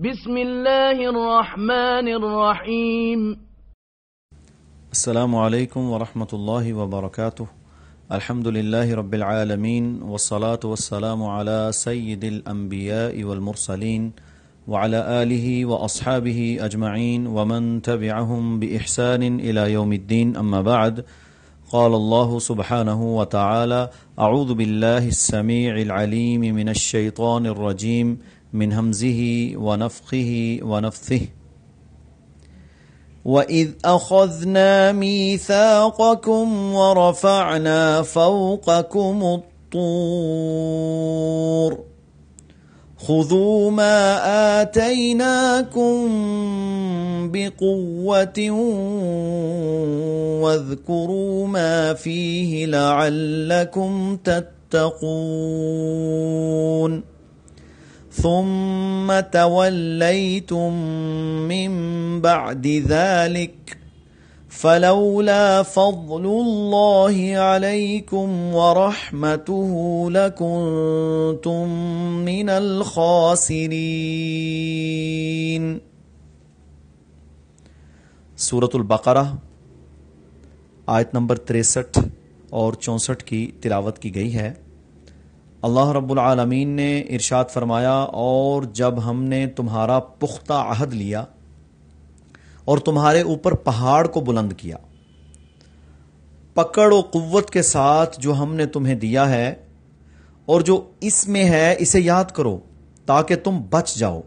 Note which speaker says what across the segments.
Speaker 1: بسم الله الرحمن الرحيم
Speaker 2: السلام عليكم ورحمة الله وبركاته الحمد لله رب العالمين والصلاة والسلام على سيد الأنبياء والمرسلين وعلى آله وأصحابه أجمعين ومن تبعهم بإحسان إلى يوم الدين أما بعد، قال الله سبحانه وتعالى أعوذ بالله السميع العليم من الشيطان الرجيم من همزه ونفخه ونفثه. وَإِذْ أَخَذْنَا مِيثَاقَكُمْ وَرَفَعْنَا فَوْقَكُمُ الطُّورَ. خُذُوا مَا آتَيْنَاكُمْ بِقُوَّةٍ وَاذْكُرُوا مَا فِيهِ لَعَلَّكُمْ تَتَّقُونَ. ثم توليتم من بعد ذلك فلولا فضل الله عليكم ورحمته لكنتم من الخاسرين. سورة البقرہ، آیت نمبر تریسٹھ اور چونسٹھ کی تلاوت کی گئی ہے۔ اللہ رب العالمین نے ارشاد فرمایا، اور جب ہم نے تمہارا پختہ عہد لیا اور تمہارے اوپر پہاڑ کو بلند کیا، پکڑ و قوت کے ساتھ جو ہم نے تمہیں دیا ہے اور جو اس میں ہے، اسے یاد کرو تاکہ تم بچ جاؤ۔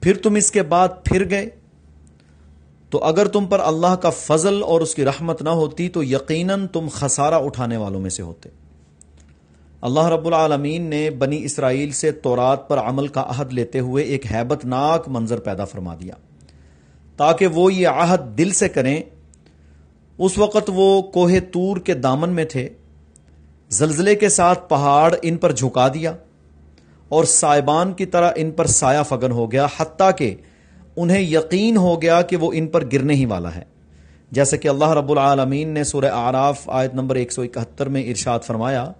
Speaker 2: پھر تم اس کے بعد پھر گئے۔ تو اگر تم پر اللہ کا فضل اور اس کی رحمت نہ ہوتی تو یقیناً تم خسارہ اٹھانے والوں میں سے ہوتے۔ اللہ رب العالمین نے بنی اسرائیل سے تورات پر عمل کا عہد لیتے ہوئے ایک حیبت ناک منظر پیدا فرما دیا۔ تاکہ وہ یہ عہد دل سے کریں، اس وقت وہ کوہ تور کے دامن میں تھے، زلزلے کے ساتھ پہاڑ ان پر جھکا دیا اور سائبان کی طرح ان پر سایہ فگن ہو گیا، حتیٰ کہ انہیں یقین ہو گیا کہ وہ ان پر گرنے ہی والا ہے۔ جیسے کہ اللہ رب العالمین نے سورہ آراف آیت نمبر 171 میں ارشاد فرمایا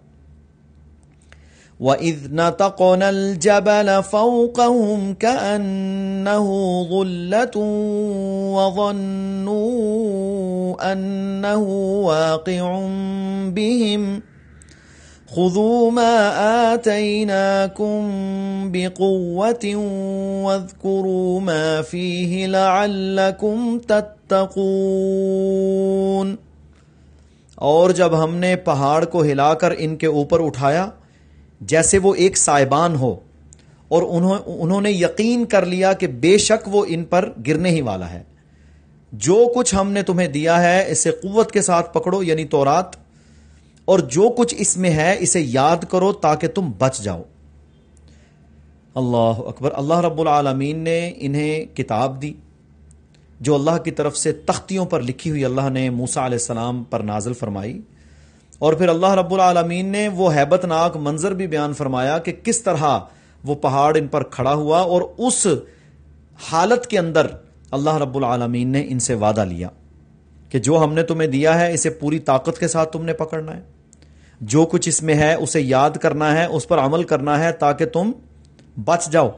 Speaker 2: وَإِذْ نَتَقْنَا الْجَبَلَ فَوْقَهُمْ كَأَنَّهُ ظُلَّةٌ وَظَنُّوا أَنَّهُ وَاقِعٌ بِهِمْ خُذُوا مَا آتَيْنَاكُمْ بِقُوَّةٍ وَاذْكُرُوا مَا فِيهِ لَعَلَّكُمْ تَتَّقُونَ اور جب ہم نے پہاڑ کو ہلا کر ان کے اوپر اٹھایا جیسے وہ ایک سائبان ہو، اور انہوں انہوں نے یقین کر لیا کہ بے شک وہ ان پر گرنے ہی والا ہے۔ جو کچھ ہم نے تمہیں دیا ہے، اسے قوت کے ساتھ پکڑو یعنی تورات، اور جو کچھ اس میں ہے، اسے یاد کرو تاکہ تم بچ جاؤ۔ اللہ اکبر۔ اللہ رب العالمین نے انہیں کتاب دی، جو اللہ کی طرف سے تختیوں پر لکھی ہوئی اللہ نے موسا علیہ السلام پر نازل فرمائی۔ اور پھر اللہ رب العالمین نے وہ حیبت ناک منظر بھی بیان فرمایا کہ کس طرح وہ پہاڑ ان پر کھڑا ہوا اور اس حالت کے اندر اللہ رب العالمین نے ان سے وعدہ لیا کہ جو ہم نے تمہیں دیا ہے، اسے پوری طاقت کے ساتھ تم نے پکڑنا ہے۔ جو کچھ اس میں ہے، اسے یاد کرنا ہے، اس پر عمل کرنا ہے تاکہ تم بچ جاؤ۔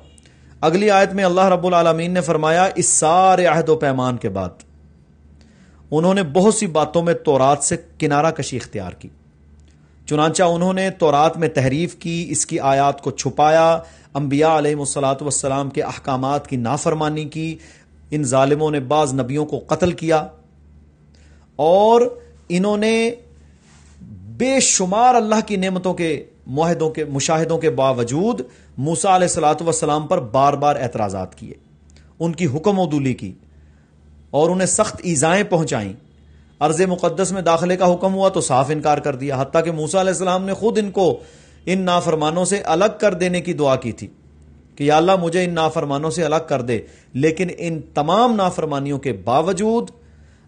Speaker 2: اگلی آیت میں اللہ رب العالمین نے فرمایا، اس سارے عہد و پیمان کے بعد۔ انہوں نے بہت سی باتوں میں تورات سے کنارہ کشی اختیار کی۔ چنانچہ انہوں نے تورات میں تحریف کی، اس کی آیات کو چھپایا، انبیاء علیہ السلاۃ والسلام کے احکامات کی نافرمانی کی، ان ظالموں نے بعض نبیوں کو قتل کیا۔ اور انہوں نے بے شمار اللہ کی نعمتوں کے معاہدوں کے، مشاہدوں کے باوجود موسا علیہ السلاۃ والسلام پر بار بار اعتراضات کیے۔ ان کی حکم و دولی کی۔ اور انہیں سخت ایزائیں پہنچائیں۔ عرض مقدس میں داخلے کا حکم ہوا تو صاف انکار کر دیا، حتیٰ کہ موسا علیہ السلام نے خود ان کو ان نافرمانوں سے الگ کر دینے کی دعا کی تھی کہ یا اللہ مجھے ان نافرمانوں سے الگ کر دے، لیکن ان تمام نافرمانیوں کے باوجود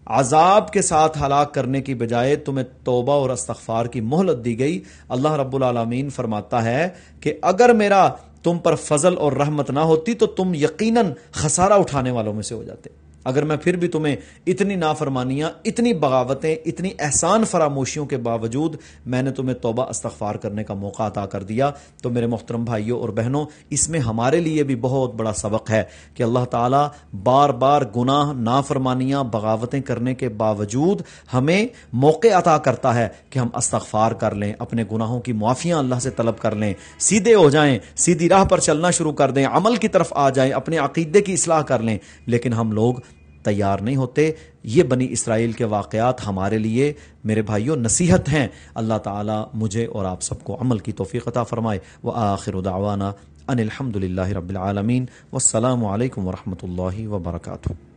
Speaker 2: عذاب کے ساتھ ہلاک کرنے کی بجائے تمہیں توبہ اور استغفار کی مہلت دی گئی۔ اللہ رب العالمین فرماتا ہے کہ اگر میرا تم پر فضل اور رحمت نہ ہوتی تو تم یقیناً خسارہ اٹھانے والوں میں سے ہو جاتے۔ اگر میں پھر بھی تمہیں اتنی نافرمانیاں، اتنی بغاوتیں، اتنی احسان فراموشیوں کے باوجود میں نے تمہیں توبہ استغفار کرنے کا موقع عطا کر دیا، تو میرے محترم بھائیوں اور بہنوں، اس میں ہمارے لیے بھی بہت بڑا سبق ہے کہ اللہ تعالیٰ بار بار گناہ، نافرمانیاں، بغاوتیں کرنے کے باوجود ہمیں موقع عطا کرتا ہے کہ ہم استغفار کر لیں، اپنے گناہوں کی معافیاں اللہ سے طلب کر لیں، سیدھے ہو جائیں، سیدھی راہ پر چلنا شروع کر دیں، عمل کی طرف آ جائیں، اپنے عقیدے کی اصلاح کر لیں، لیکن ہم لوگ تیار نہیں ہوتے۔ یہ بنی اسرائیل کے واقعات ہمارے لیے میرے بھائیوں نصیحت ہیں۔ اللہ تعالیٰ مجھے اور آپ سب کو عمل کی توفیق عطا فرمائے۔ و آخر دعوانا ان الحمد للہ رب العالمین۔ والسلام علیکم ورحمۃ اللہ وبرکاتہ۔